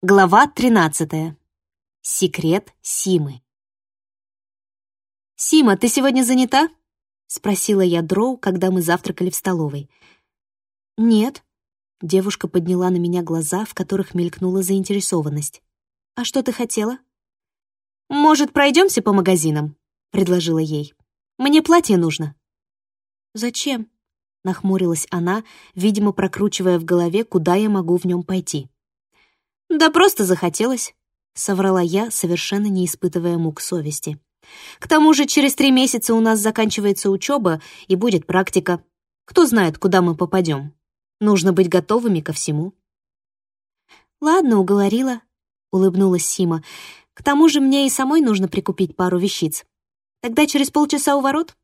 Глава 13. Секрет Симы. «Сима, ты сегодня занята?» — спросила я Дроу, когда мы завтракали в столовой. «Нет». Девушка подняла на меня глаза, в которых мелькнула заинтересованность. «А что ты хотела?» «Может, пройдемся по магазинам?» — предложила ей. «Мне платье нужно». «Зачем?» — нахмурилась она, видимо, прокручивая в голове, куда я могу в нем пойти. «Да просто захотелось», — соврала я, совершенно не испытывая мук совести. «К тому же через три месяца у нас заканчивается учеба и будет практика. Кто знает, куда мы попадем. Нужно быть готовыми ко всему». «Ладно, уговорила», — улыбнулась Сима. «К тому же мне и самой нужно прикупить пару вещиц. Тогда через полчаса у ворот?»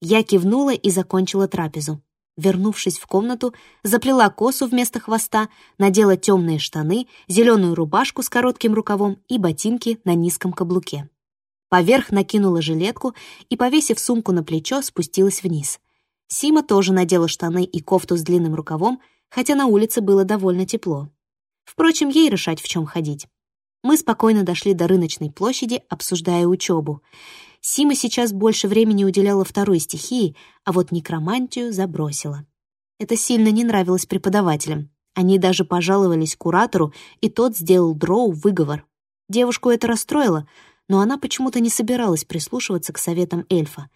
Я кивнула и закончила трапезу. Вернувшись в комнату, заплела косу вместо хвоста, надела темные штаны, зеленую рубашку с коротким рукавом и ботинки на низком каблуке. Поверх накинула жилетку и, повесив сумку на плечо, спустилась вниз. Сима тоже надела штаны и кофту с длинным рукавом, хотя на улице было довольно тепло. Впрочем, ей решать, в чем ходить. Мы спокойно дошли до рыночной площади, обсуждая учебу. Сима сейчас больше времени уделяла второй стихии, а вот некромантию забросила. Это сильно не нравилось преподавателям. Они даже пожаловались куратору, и тот сделал Дроу выговор. Девушку это расстроило, но она почему-то не собиралась прислушиваться к советам эльфа.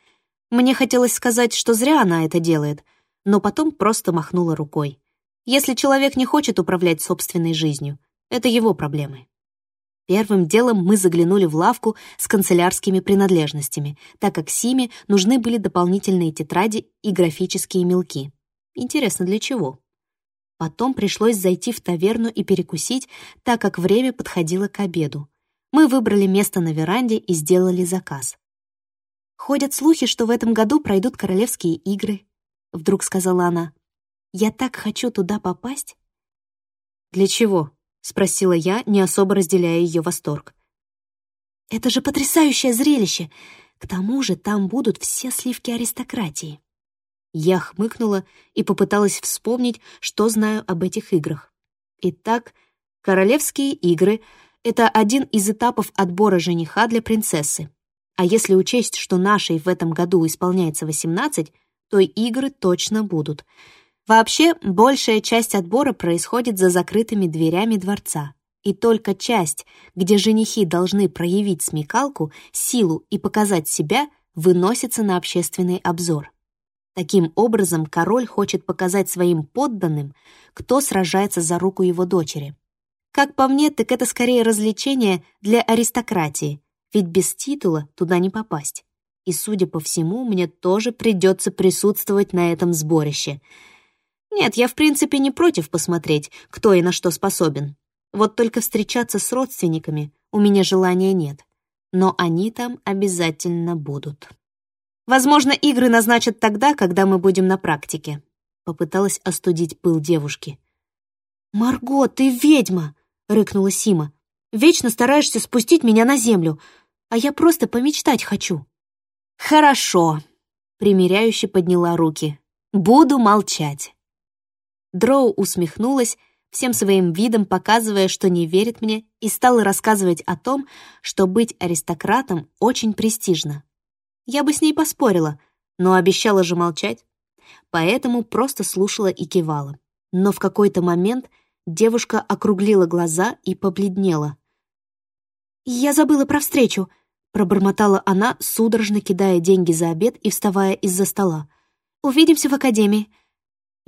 Мне хотелось сказать, что зря она это делает, но потом просто махнула рукой. Если человек не хочет управлять собственной жизнью, это его проблемы. Первым делом мы заглянули в лавку с канцелярскими принадлежностями, так как Симе нужны были дополнительные тетради и графические мелки. Интересно, для чего? Потом пришлось зайти в таверну и перекусить, так как время подходило к обеду. Мы выбрали место на веранде и сделали заказ. «Ходят слухи, что в этом году пройдут королевские игры», — вдруг сказала она. «Я так хочу туда попасть». «Для чего?» — спросила я, не особо разделяя ее восторг. «Это же потрясающее зрелище! К тому же там будут все сливки аристократии». Я хмыкнула и попыталась вспомнить, что знаю об этих играх. Итак, королевские игры — это один из этапов отбора жениха для принцессы. А если учесть, что нашей в этом году исполняется 18, то игры точно будут — Вообще, большая часть отбора происходит за закрытыми дверями дворца. И только часть, где женихи должны проявить смекалку, силу и показать себя, выносится на общественный обзор. Таким образом, король хочет показать своим подданным, кто сражается за руку его дочери. Как по мне, так это скорее развлечение для аристократии, ведь без титула туда не попасть. И, судя по всему, мне тоже придется присутствовать на этом сборище — нет, я в принципе не против посмотреть, кто и на что способен. Вот только встречаться с родственниками у меня желания нет. Но они там обязательно будут. Возможно, игры назначат тогда, когда мы будем на практике. Попыталась остудить пыл девушки. «Марго, ты ведьма!» — рыкнула Сима. «Вечно стараешься спустить меня на землю, а я просто помечтать хочу». «Хорошо», — примиряюще подняла руки. «Буду молчать». Дроу усмехнулась, всем своим видом показывая, что не верит мне, и стала рассказывать о том, что быть аристократом очень престижно. Я бы с ней поспорила, но обещала же молчать. Поэтому просто слушала и кивала. Но в какой-то момент девушка округлила глаза и побледнела. «Я забыла про встречу», — пробормотала она, судорожно кидая деньги за обед и вставая из-за стола. «Увидимся в академии.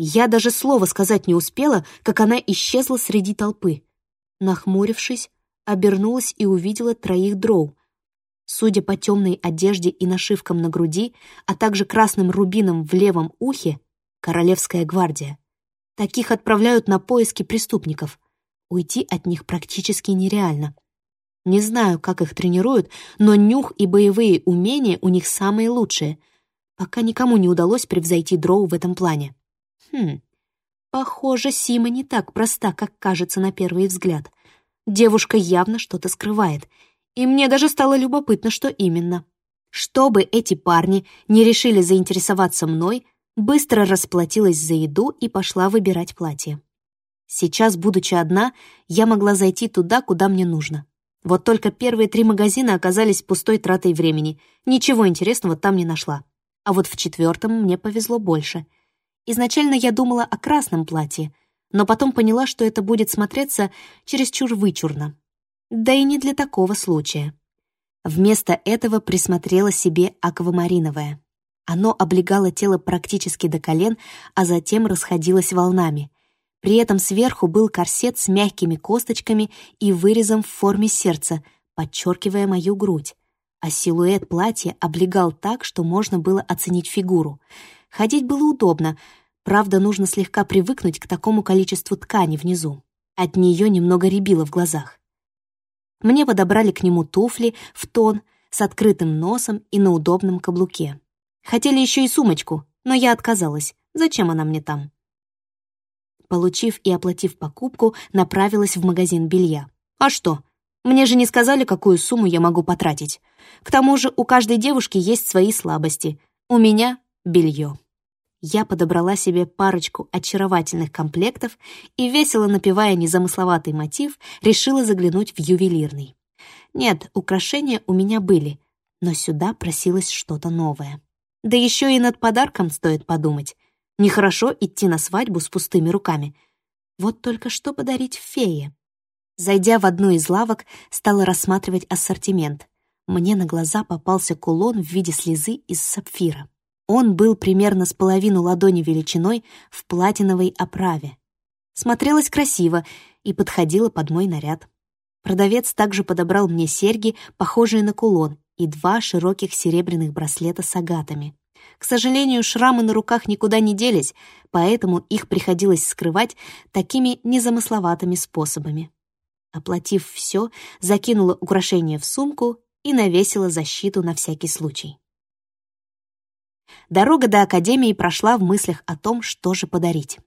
Я даже слова сказать не успела, как она исчезла среди толпы. Нахмурившись, обернулась и увидела троих дроу. Судя по темной одежде и нашивкам на груди, а также красным рубинам в левом ухе, Королевская гвардия. Таких отправляют на поиски преступников. Уйти от них практически нереально. Не знаю, как их тренируют, но нюх и боевые умения у них самые лучшие. Пока никому не удалось превзойти дроу в этом плане. Хм, похоже, Сима не так проста, как кажется на первый взгляд. Девушка явно что-то скрывает, и мне даже стало любопытно, что именно. Чтобы эти парни не решили заинтересоваться мной, быстро расплатилась за еду и пошла выбирать платье. Сейчас, будучи одна, я могла зайти туда, куда мне нужно. Вот только первые три магазина оказались пустой тратой времени. Ничего интересного там не нашла. А вот в четвертом мне повезло больше. Изначально я думала о красном платье, но потом поняла, что это будет смотреться чересчур вычурно. Да и не для такого случая. Вместо этого присмотрела себе аквамариновое. Оно облегало тело практически до колен, а затем расходилось волнами. При этом сверху был корсет с мягкими косточками и вырезом в форме сердца, подчеркивая мою грудь. А силуэт платья облегал так, что можно было оценить фигуру. Ходить было удобно, правда, нужно слегка привыкнуть к такому количеству ткани внизу. От нее немного рябило в глазах. Мне подобрали к нему туфли в тон, с открытым носом и на удобном каблуке. Хотели еще и сумочку, но я отказалась. Зачем она мне там? Получив и оплатив покупку, направилась в магазин белья. А что? Мне же не сказали, какую сумму я могу потратить. К тому же у каждой девушки есть свои слабости. У меня — белье. Я подобрала себе парочку очаровательных комплектов и, весело напевая незамысловатый мотив, решила заглянуть в ювелирный. Нет, украшения у меня были, но сюда просилось что-то новое. Да еще и над подарком стоит подумать. Нехорошо идти на свадьбу с пустыми руками. Вот только что подарить фее? Зайдя в одну из лавок, стала рассматривать ассортимент. Мне на глаза попался кулон в виде слезы из сапфира. Он был примерно с половину ладони величиной в платиновой оправе. Смотрелось красиво и подходило под мой наряд. Продавец также подобрал мне серьги, похожие на кулон, и два широких серебряных браслета с агатами. К сожалению, шрамы на руках никуда не делись, поэтому их приходилось скрывать такими незамысловатыми способами. Оплатив все, закинула украшение в сумку и навесила защиту на всякий случай. Дорога до Академии прошла в мыслях о том, что же подарить.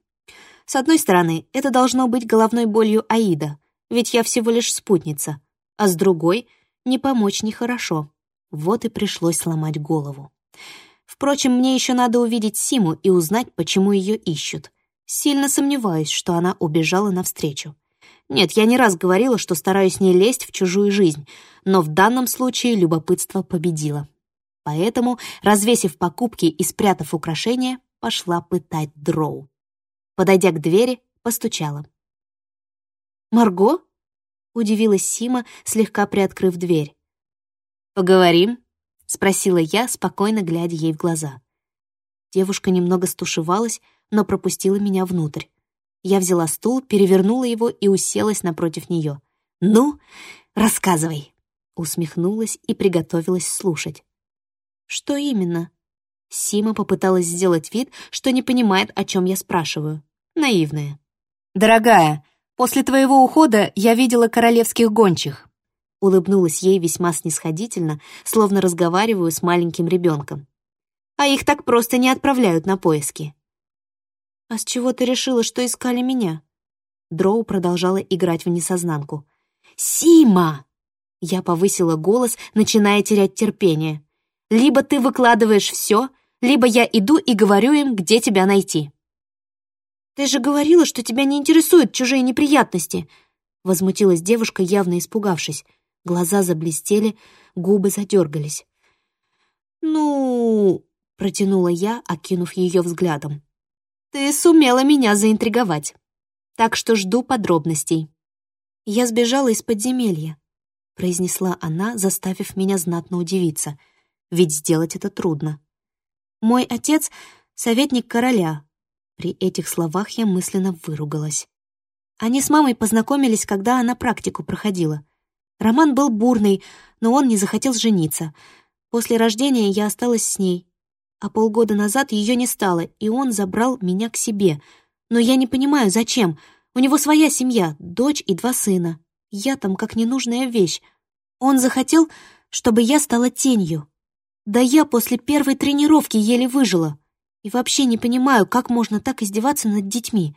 С одной стороны, это должно быть головной болью Аида, ведь я всего лишь спутница, а с другой — не помочь нехорошо. Вот и пришлось сломать голову. Впрочем, мне еще надо увидеть Симу и узнать, почему ее ищут. Сильно сомневаюсь, что она убежала навстречу. Нет, я не раз говорила, что стараюсь не лезть в чужую жизнь, но в данном случае любопытство победило. Поэтому, развесив покупки и спрятав украшения, пошла пытать дроу. Подойдя к двери, постучала. «Марго?» — удивилась Сима, слегка приоткрыв дверь. «Поговорим?» — спросила я, спокойно глядя ей в глаза. Девушка немного стушевалась, но пропустила меня внутрь. Я взяла стул, перевернула его и уселась напротив нее. «Ну, рассказывай!» Усмехнулась и приготовилась слушать. «Что именно?» Сима попыталась сделать вид, что не понимает, о чем я спрашиваю. Наивная. «Дорогая, после твоего ухода я видела королевских гончих улыбнулась ей весьма снисходительно, словно разговариваю с маленьким ребенком. А их так просто не отправляют на поиски. «А с чего ты решила, что искали меня?» Дроу продолжала играть в несознанку. «Сима!» Я повысила голос, начиная терять терпение. «Либо ты выкладываешь все, либо я иду и говорю им, где тебя найти». «Ты же говорила, что тебя не интересуют чужие неприятности!» Возмутилась девушка, явно испугавшись. Глаза заблестели, губы задергались. «Ну...» — протянула я, окинув ее взглядом. «Ты сумела меня заинтриговать, так что жду подробностей». «Я сбежала из подземелья», — произнесла она, заставив меня знатно удивиться, ведь сделать это трудно. «Мой отец — советник короля». При этих словах я мысленно выругалась. Они с мамой познакомились, когда она практику проходила — Роман был бурный, но он не захотел жениться. После рождения я осталась с ней. А полгода назад ее не стало, и он забрал меня к себе. Но я не понимаю, зачем. У него своя семья, дочь и два сына. Я там как ненужная вещь. Он захотел, чтобы я стала тенью. Да я после первой тренировки еле выжила. И вообще не понимаю, как можно так издеваться над детьми.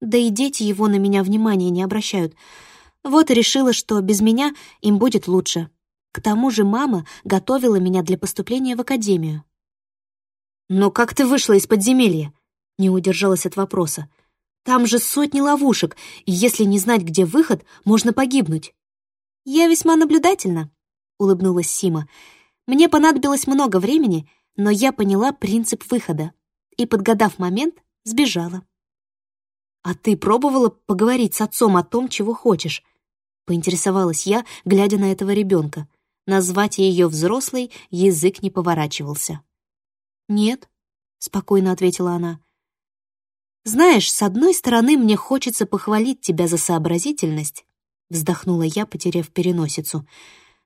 Да и дети его на меня внимания не обращают. Вот и решила, что без меня им будет лучше. К тому же мама готовила меня для поступления в академию. «Но как ты вышла из подземелья?» Не удержалась от вопроса. Там же сотни ловушек, и если не знать, где выход, можно погибнуть. «Я весьма наблюдательна», — улыбнулась Сима. «Мне понадобилось много времени, но я поняла принцип выхода и, подгадав момент, сбежала». «А ты пробовала поговорить с отцом о том, чего хочешь?» — поинтересовалась я, глядя на этого ребенка. Назвать ее взрослой язык не поворачивался. «Нет», — спокойно ответила она. «Знаешь, с одной стороны, мне хочется похвалить тебя за сообразительность», — вздохнула я, потеряв переносицу.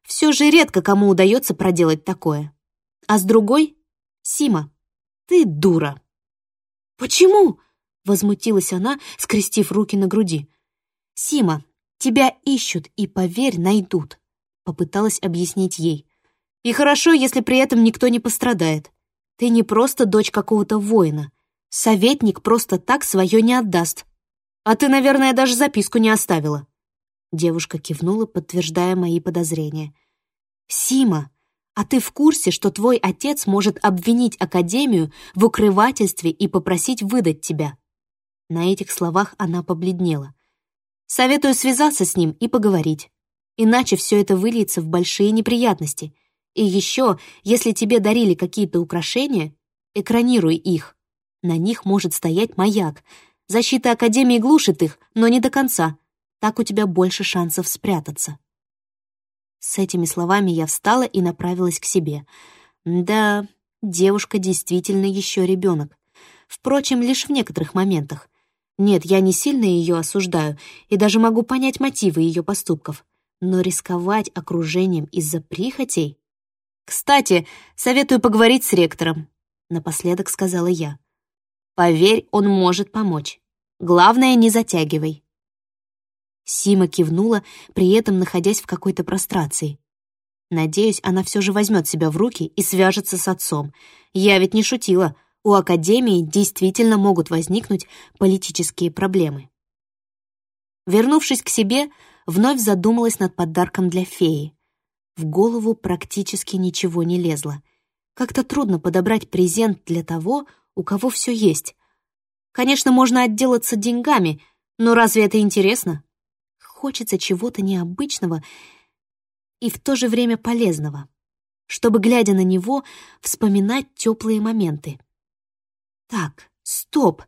«Все же редко кому удается проделать такое. А с другой — Сима, ты дура». «Почему?» — возмутилась она, скрестив руки на груди. «Сима, тебя ищут и, поверь, найдут», — попыталась объяснить ей. «И хорошо, если при этом никто не пострадает. Ты не просто дочь какого-то воина. Советник просто так свое не отдаст. А ты, наверное, даже записку не оставила». Девушка кивнула, подтверждая мои подозрения. «Сима, а ты в курсе, что твой отец может обвинить Академию в укрывательстве и попросить выдать тебя?» На этих словах она побледнела. «Советую связаться с ним и поговорить. Иначе все это выльется в большие неприятности. И еще, если тебе дарили какие-то украшения, экранируй их. На них может стоять маяк. Защита Академии глушит их, но не до конца. Так у тебя больше шансов спрятаться». С этими словами я встала и направилась к себе. Да, девушка действительно еще ребенок. Впрочем, лишь в некоторых моментах. Нет, я не сильно ее осуждаю и даже могу понять мотивы ее поступков. Но рисковать окружением из-за прихотей... «Кстати, советую поговорить с ректором», — напоследок сказала я. «Поверь, он может помочь. Главное, не затягивай». Сима кивнула, при этом находясь в какой-то прострации. Надеюсь, она все же возьмет себя в руки и свяжется с отцом. Я ведь не шутила у Академии действительно могут возникнуть политические проблемы. Вернувшись к себе, вновь задумалась над подарком для феи. В голову практически ничего не лезло. Как-то трудно подобрать презент для того, у кого все есть. Конечно, можно отделаться деньгами, но разве это интересно? Хочется чего-то необычного и в то же время полезного, чтобы, глядя на него, вспоминать теплые моменты. Так, стоп,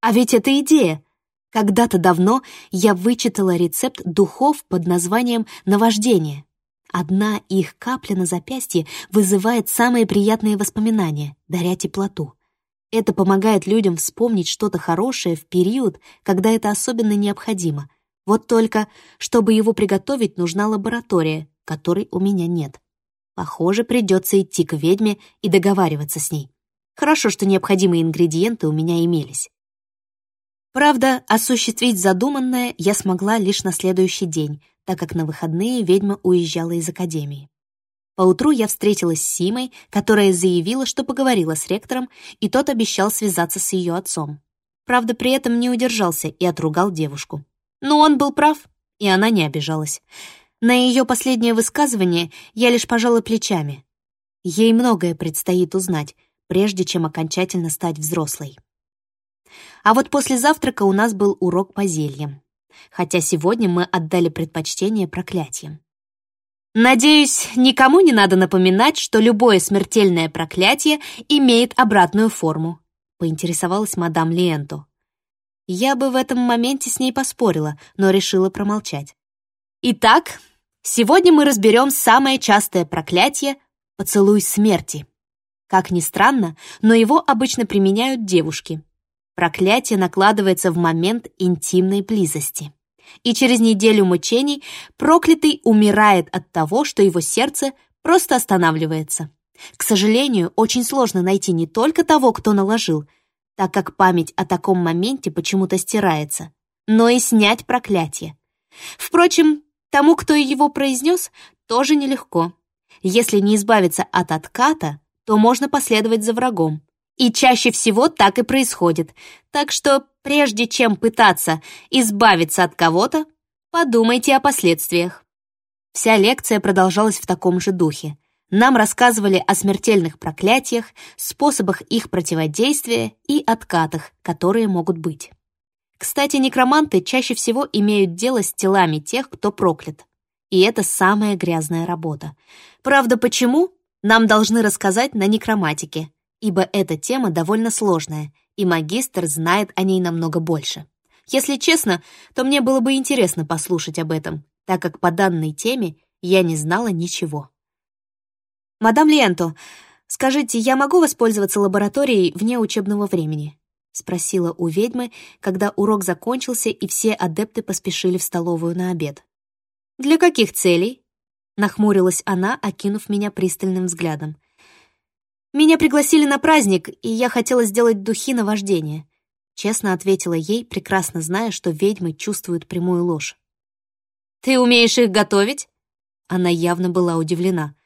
а ведь это идея. Когда-то давно я вычитала рецепт духов под названием «Наваждение». Одна их капля на запястье вызывает самые приятные воспоминания, даря теплоту. Это помогает людям вспомнить что-то хорошее в период, когда это особенно необходимо. Вот только, чтобы его приготовить, нужна лаборатория, которой у меня нет. Похоже, придется идти к ведьме и договариваться с ней. Хорошо, что необходимые ингредиенты у меня имелись. Правда, осуществить задуманное я смогла лишь на следующий день, так как на выходные ведьма уезжала из академии. Поутру я встретилась с Симой, которая заявила, что поговорила с ректором, и тот обещал связаться с ее отцом. Правда, при этом не удержался и отругал девушку. Но он был прав, и она не обижалась. На ее последнее высказывание я лишь пожала плечами. Ей многое предстоит узнать, прежде чем окончательно стать взрослой. А вот после завтрака у нас был урок по зельям, хотя сегодня мы отдали предпочтение проклятиям. Надеюсь, никому не надо напоминать, что любое смертельное проклятие имеет обратную форму, поинтересовалась мадам Лиэнто. Я бы в этом моменте с ней поспорила, но решила промолчать. Итак, сегодня мы разберем самое частое проклятие — поцелуй смерти. Как ни странно, но его обычно применяют девушки. Проклятие накладывается в момент интимной близости. И через неделю мучений проклятый умирает от того, что его сердце просто останавливается. К сожалению, очень сложно найти не только того, кто наложил, так как память о таком моменте почему-то стирается, но и снять проклятие. Впрочем, тому, кто его произнес, тоже нелегко. Если не избавиться от отката, то можно последовать за врагом. И чаще всего так и происходит. Так что прежде чем пытаться избавиться от кого-то, подумайте о последствиях. Вся лекция продолжалась в таком же духе. Нам рассказывали о смертельных проклятиях, способах их противодействия и откатах, которые могут быть. Кстати, некроманты чаще всего имеют дело с телами тех, кто проклят. И это самая грязная работа. Правда, почему? Нам должны рассказать на некроматике, ибо эта тема довольно сложная, и магистр знает о ней намного больше. Если честно, то мне было бы интересно послушать об этом, так как по данной теме я не знала ничего. «Мадам Ленту, скажите, я могу воспользоваться лабораторией вне учебного времени?» — спросила у ведьмы, когда урок закончился и все адепты поспешили в столовую на обед. «Для каких целей?» — нахмурилась она, окинув меня пристальным взглядом. «Меня пригласили на праздник, и я хотела сделать духи на вождение», — честно ответила ей, прекрасно зная, что ведьмы чувствуют прямую ложь. «Ты умеешь их готовить?» Она явно была удивлена.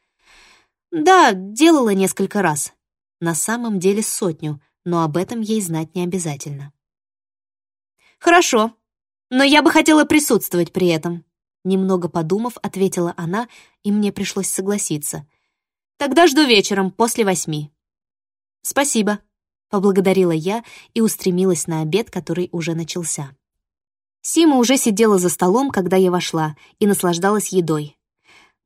«Да, делала несколько раз. На самом деле сотню, но об этом ей знать не обязательно. «Хорошо, но я бы хотела присутствовать при этом», немного подумав, ответила она, и мне пришлось согласиться. «Тогда жду вечером, после восьми». «Спасибо», — поблагодарила я и устремилась на обед, который уже начался. Сима уже сидела за столом, когда я вошла, и наслаждалась едой.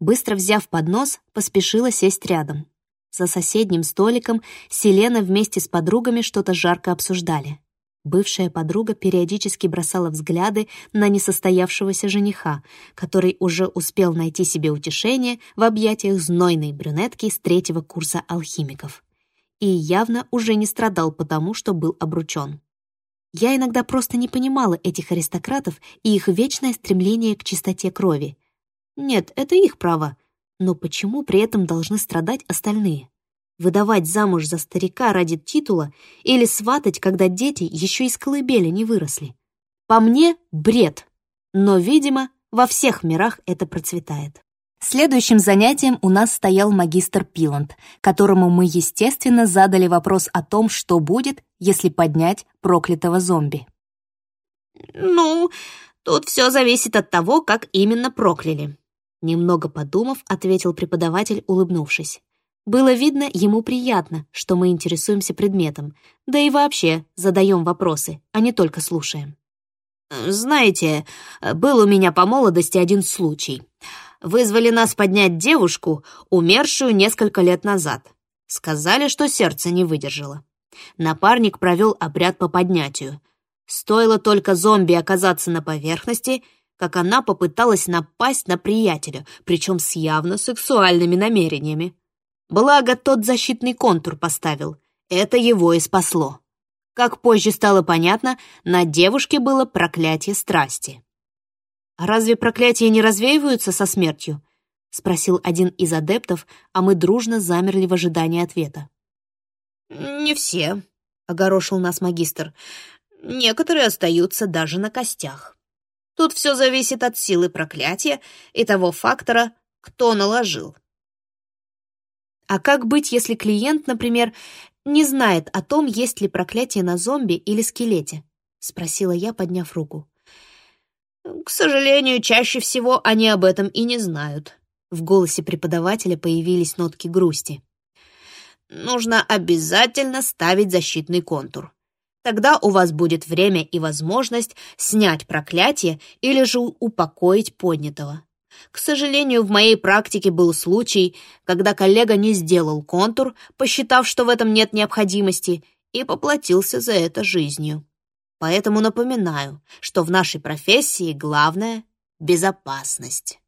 Быстро взяв поднос, поспешила сесть рядом. За соседним столиком Селена вместе с подругами что-то жарко обсуждали. Бывшая подруга периодически бросала взгляды на несостоявшегося жениха, который уже успел найти себе утешение в объятиях знойной брюнетки с третьего курса алхимиков. И явно уже не страдал потому, что был обручен. Я иногда просто не понимала этих аристократов и их вечное стремление к чистоте крови. Нет, это их право, но почему при этом должны страдать остальные? Выдавать замуж за старика ради титула или сватать, когда дети еще из колыбели не выросли? По мне — бред. Но, видимо, во всех мирах это процветает. Следующим занятием у нас стоял магистр Пиланд, которому мы, естественно, задали вопрос о том, что будет, если поднять проклятого зомби. «Ну, тут все зависит от того, как именно прокляли», Немного подумав, ответил преподаватель, улыбнувшись. Было видно, ему приятно, что мы интересуемся предметом, да и вообще задаем вопросы, а не только слушаем. «Знаете, был у меня по молодости один случай. Вызвали нас поднять девушку, умершую несколько лет назад. Сказали, что сердце не выдержало. Напарник провел обряд по поднятию. Стоило только зомби оказаться на поверхности — как она попыталась напасть на приятеля, причем с явно сексуальными намерениями. Благо, тот защитный контур поставил. Это его и спасло. Как позже стало понятно, на девушке было проклятие страсти. «А разве проклятия не развеиваются со смертью?» — спросил один из адептов, а мы дружно замерли в ожидании ответа. «Не все», — огорошил нас магистр. «Некоторые остаются даже на костях». Тут все зависит от силы проклятия и того фактора, кто наложил. А как быть, если клиент, например, не знает о том, есть ли проклятие на зомби или скелете? Спросила я, подняв руку. К сожалению, чаще всего они об этом и не знают. В голосе преподавателя появились нотки грусти. Нужно обязательно ставить защитный контур. Тогда у вас будет время и возможность снять проклятие или же упокоить поднятого. К сожалению, в моей практике был случай, когда коллега не сделал контур, посчитав, что в этом нет необходимости, и поплатился за это жизнью. Поэтому напоминаю, что в нашей профессии главное — безопасность.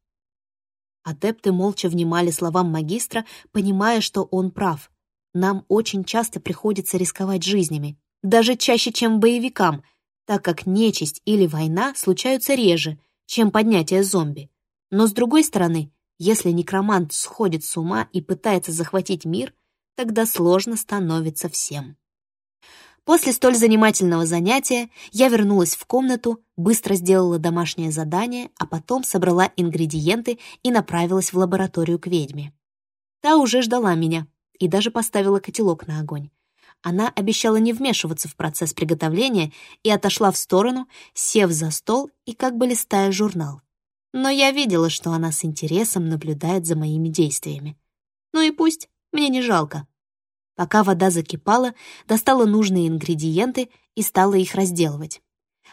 Адепты молча внимали словам магистра, понимая, что он прав. Нам очень часто приходится рисковать жизнями, даже чаще, чем боевикам, так как нечисть или война случаются реже, чем поднятие зомби. Но с другой стороны, если некромант сходит с ума и пытается захватить мир, тогда сложно становится всем. После столь занимательного занятия я вернулась в комнату, быстро сделала домашнее задание, а потом собрала ингредиенты и направилась в лабораторию к ведьме. Та уже ждала меня и даже поставила котелок на огонь. Она обещала не вмешиваться в процесс приготовления и отошла в сторону, сев за стол и как бы листая журнал. Но я видела, что она с интересом наблюдает за моими действиями. Ну и пусть, мне не жалко. Пока вода закипала, достала нужные ингредиенты и стала их разделывать.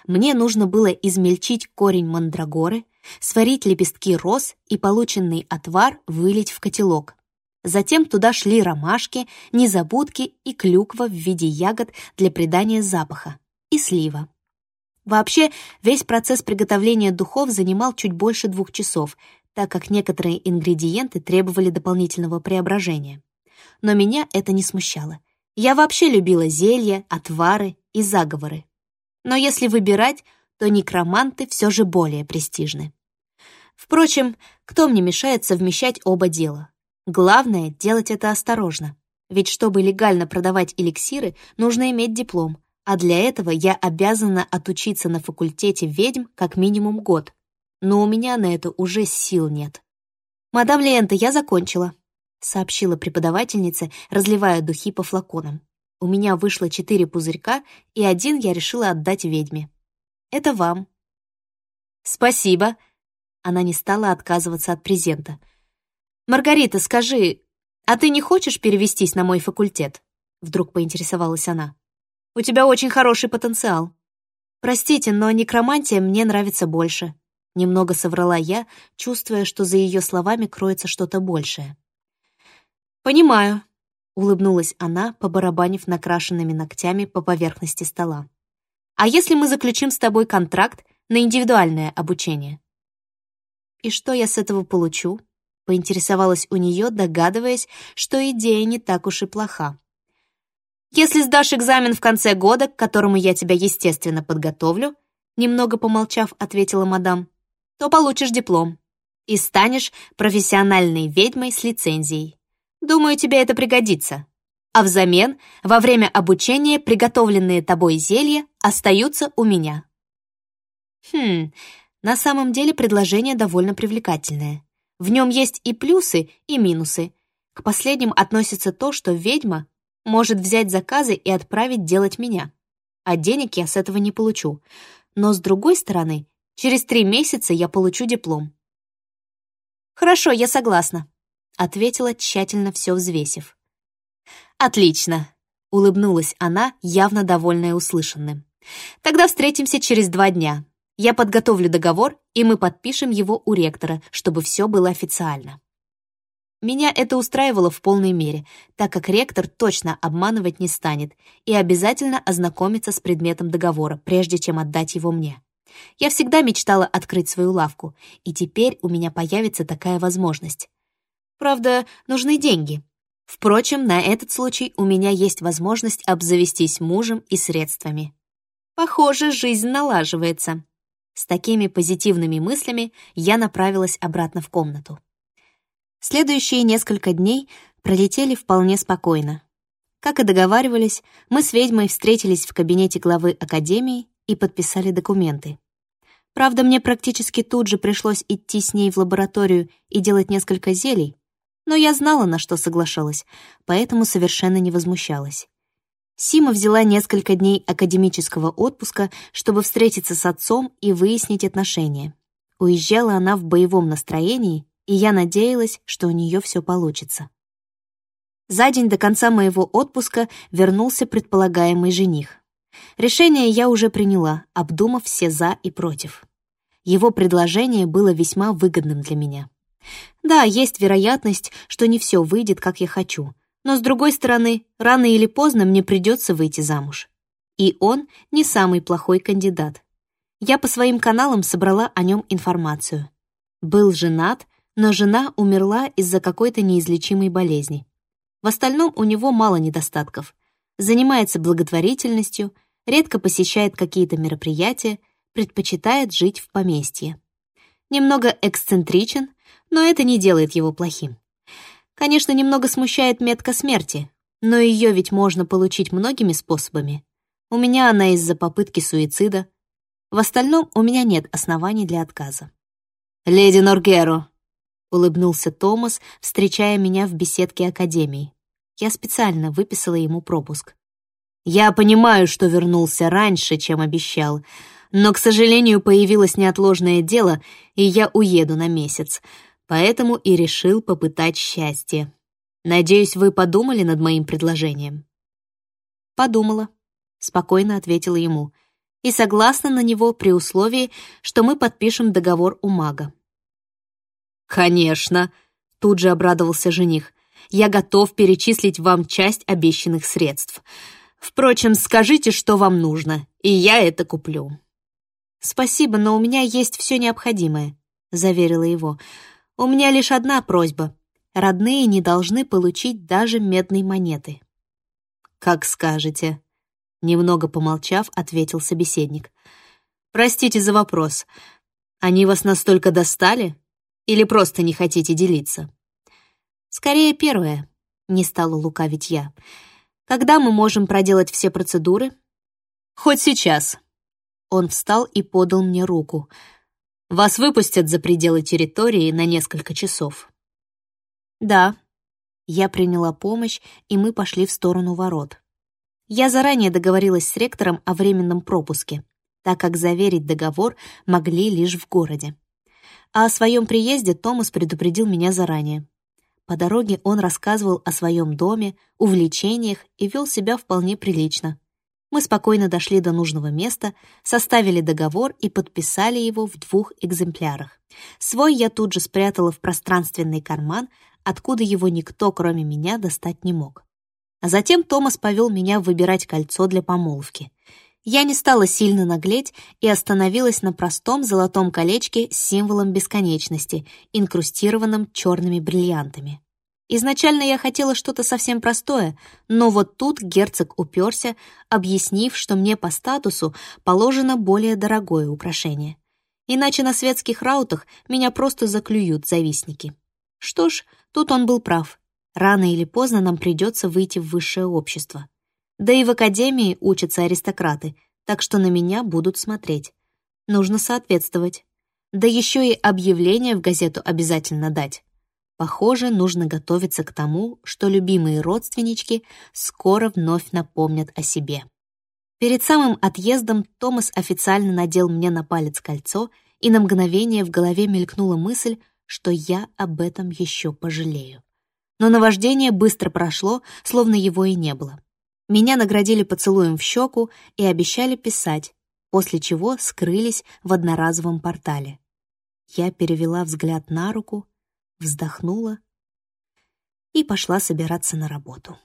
мне нужно было измельчить корень мандрагоры, сварить лепестки роз и полученный отвар вылить в котелок. Затем туда шли ромашки, незабудки и клюква в виде ягод для придания запаха, и слива. Вообще, весь процесс приготовления духов занимал чуть больше двух часов, так как некоторые ингредиенты требовали дополнительного преображения. Но меня это не смущало. Я вообще любила зелья, отвары и заговоры. Но если выбирать, то некроманты все же более престижны. Впрочем, кто мне мешает совмещать оба дела? Главное — делать это осторожно. Ведь чтобы легально продавать эликсиры, нужно иметь диплом, а для этого я обязана отучиться на факультете ведьм как минимум год. Но у меня на это уже сил нет. «Мадам Лента, я закончила», — сообщила преподавательница, разливая духи по флаконам. У меня вышло четыре пузырька, и один я решила отдать ведьме. Это вам. Спасибо. Она не стала отказываться от презента. Маргарита, скажи, а ты не хочешь перевестись на мой факультет? Вдруг поинтересовалась она. У тебя очень хороший потенциал. Простите, но некромантия мне нравится больше. Немного соврала я, чувствуя, что за ее словами кроется что-то большее. «Понимаю», — улыбнулась она, побарабанив накрашенными ногтями по поверхности стола. «А если мы заключим с тобой контракт на индивидуальное обучение?» «И что я с этого получу?» — поинтересовалась у нее, догадываясь, что идея не так уж и плоха. «Если сдашь экзамен в конце года, к которому я тебя, естественно, подготовлю», немного помолчав, ответила мадам, то получишь диплом и станешь профессиональной ведьмой с лицензией. Думаю, тебе это пригодится. А взамен, во время обучения приготовленные тобой зелья остаются у меня. Хм, на самом деле предложение довольно привлекательное. В нем есть и плюсы, и минусы. К последним относится то, что ведьма может взять заказы и отправить делать меня. А денег я с этого не получу. Но с другой стороны, через три месяца я получу диплом. Хорошо, я согласна ответила, тщательно все взвесив. «Отлично!» — улыбнулась она, явно довольная услышанным. «Тогда встретимся через два дня. Я подготовлю договор, и мы подпишем его у ректора, чтобы все было официально». Меня это устраивало в полной мере, так как ректор точно обманывать не станет и обязательно ознакомится с предметом договора, прежде чем отдать его мне. Я всегда мечтала открыть свою лавку, и теперь у меня появится такая возможность. Правда, нужны деньги. Впрочем, на этот случай у меня есть возможность обзавестись мужем и средствами. Похоже, жизнь налаживается. С такими позитивными мыслями я направилась обратно в комнату. Следующие несколько дней пролетели вполне спокойно. Как и договаривались, мы с ведьмой встретились в кабинете главы академии и подписали документы. Правда, мне практически тут же пришлось идти с ней в лабораторию и делать несколько зелий, но я знала, на что соглашалась, поэтому совершенно не возмущалась. Сима взяла несколько дней академического отпуска, чтобы встретиться с отцом и выяснить отношения. Уезжала она в боевом настроении, и я надеялась, что у нее все получится. За день до конца моего отпуска вернулся предполагаемый жених. Решение я уже приняла, обдумав все «за» и «против». Его предложение было весьма выгодным для меня. Да, есть вероятность, что не все выйдет, как я хочу. Но, с другой стороны, рано или поздно мне придется выйти замуж. И он не самый плохой кандидат. Я по своим каналам собрала о нем информацию. Был женат, но жена умерла из-за какой-то неизлечимой болезни. В остальном у него мало недостатков. Занимается благотворительностью, редко посещает какие-то мероприятия, предпочитает жить в поместье. Немного эксцентричен, но это не делает его плохим. Конечно, немного смущает метка смерти, но ее ведь можно получить многими способами. У меня она из-за попытки суицида. В остальном у меня нет оснований для отказа. «Леди Норгеро», — улыбнулся Томас, встречая меня в беседке Академии. Я специально выписала ему пропуск. «Я понимаю, что вернулся раньше, чем обещал, но, к сожалению, появилось неотложное дело, и я уеду на месяц поэтому и решил попытать счастье. Надеюсь, вы подумали над моим предложением?» «Подумала», — спокойно ответила ему. и согласна на него при условии, что мы подпишем договор у мага. «Конечно», — тут же обрадовался жених, «я готов перечислить вам часть обещанных средств. Впрочем, скажите, что вам нужно, и я это куплю». «Спасибо, но у меня есть все необходимое», — заверила его. «У меня лишь одна просьба. Родные не должны получить даже медной монеты». «Как скажете», — немного помолчав, ответил собеседник. «Простите за вопрос. Они вас настолько достали? Или просто не хотите делиться?» «Скорее первое», — не стала лукавить я. «Когда мы можем проделать все процедуры?» «Хоть сейчас». Он встал и подал мне руку. «Вас выпустят за пределы территории на несколько часов». «Да». Я приняла помощь, и мы пошли в сторону ворот. Я заранее договорилась с ректором о временном пропуске, так как заверить договор могли лишь в городе. А о своем приезде Томас предупредил меня заранее. По дороге он рассказывал о своем доме, увлечениях и вел себя вполне прилично. Мы спокойно дошли до нужного места, составили договор и подписали его в двух экземплярах. Свой я тут же спрятала в пространственный карман, откуда его никто, кроме меня, достать не мог. А затем Томас повел меня выбирать кольцо для помолвки. Я не стала сильно наглеть и остановилась на простом золотом колечке с символом бесконечности, инкрустированном черными бриллиантами. Изначально я хотела что-то совсем простое, но вот тут герцог уперся, объяснив, что мне по статусу положено более дорогое украшение. Иначе на светских раутах меня просто заклюют завистники. Что ж, тут он был прав. Рано или поздно нам придется выйти в высшее общество. Да и в академии учатся аристократы, так что на меня будут смотреть. Нужно соответствовать. Да еще и объявление в газету обязательно дать. Похоже, нужно готовиться к тому, что любимые родственнички скоро вновь напомнят о себе. Перед самым отъездом Томас официально надел мне на палец кольцо, и на мгновение в голове мелькнула мысль, что я об этом еще пожалею но наваждение быстро прошло, словно его и не было. Меня наградили поцелуем в щеку и обещали писать, после чего скрылись в одноразовом портале. Я перевела взгляд на руку, вздохнула и пошла собираться на работу.